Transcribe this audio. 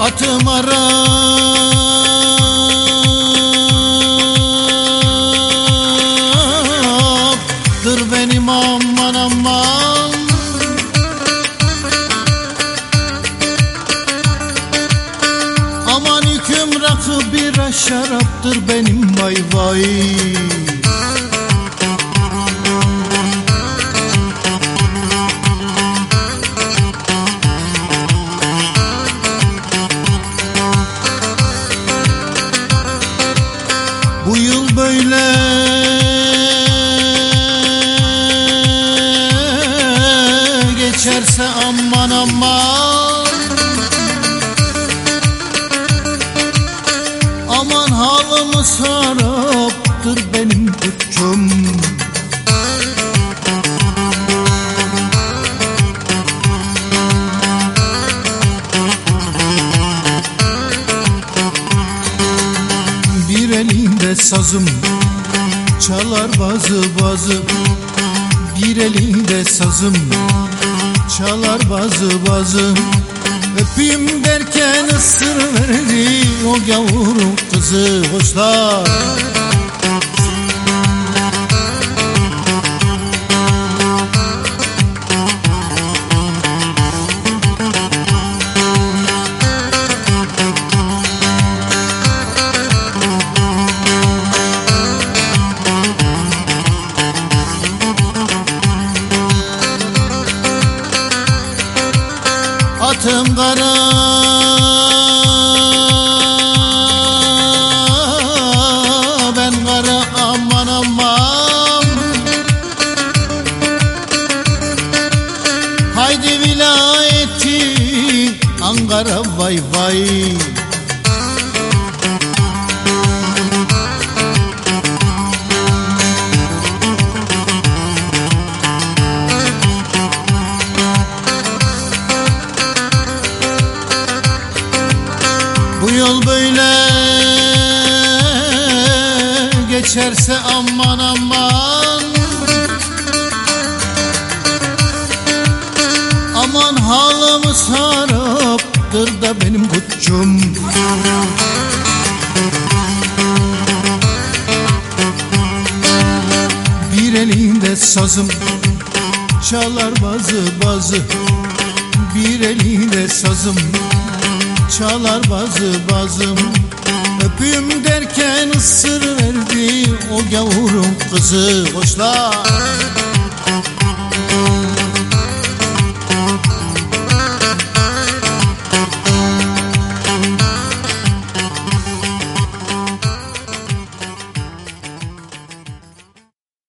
Atım Arap'tır benim aman aman. Aman yüküm rakı bira şaraptır benim vay vay Yıl böyle? Geçerse aman aman. Aman halımı saraptır benim kutçum elinde sazım çalar bazı bazı. Bir elinde sazım çalar bazı bazı. Öpeyim derken ısır verdi o gavurun kızı hoşlar Atım kara. Ben kara aman aman. Haydi vilayeti Ankara vay vay böyle geçerse aman aman. Aman halımı saraptır da benim kutçum. Bir elinde sazım çalar bazı bazı. Bir elinde sazım çalar bazı bazım. Öpeyim derken ısır verdi o gavurun kızı. Hoşlar